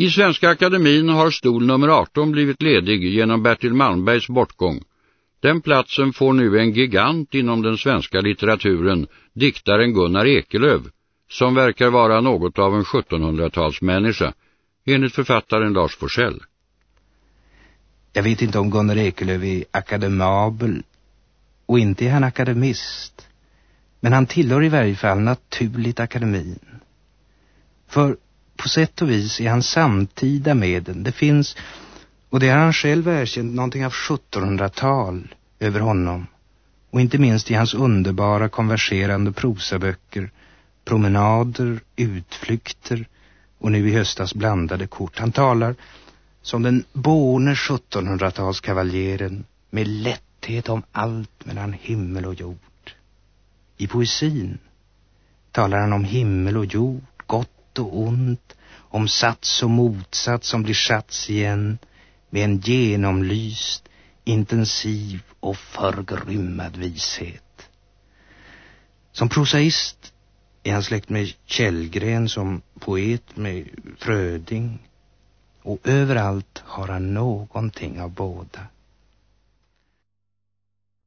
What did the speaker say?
I Svenska Akademin har stol nummer 18 blivit ledig genom Bertil Malmbergs bortgång. Den platsen får nu en gigant inom den svenska litteraturen, diktaren Gunnar Ekelöv, som verkar vara något av en 1700-talsmänniska, enligt författaren Lars Forsell. Jag vet inte om Gunnar Ekelöv är akademabel och inte är han akademist. Men han tillhör i varje fall naturligt akademin. För på sätt och vis är han samtida med den. Det finns, och det har han själv erkänt, någonting av 1700-tal över honom. Och inte minst i hans underbara konverserande prosaböcker, promenader, utflykter och nu i höstas blandade kort. Han talar som den borne 1700-talskavaljeren med lätthet om allt mellan himmel och jord. I poesin talar han om himmel och jord, gott och ont, om sats och motsats som blir sats igen med en genomlyst, intensiv och förgrymmad vishet. Som prosaist är han släkt med Källgren, som poet med Fröding och överallt har han någonting av båda.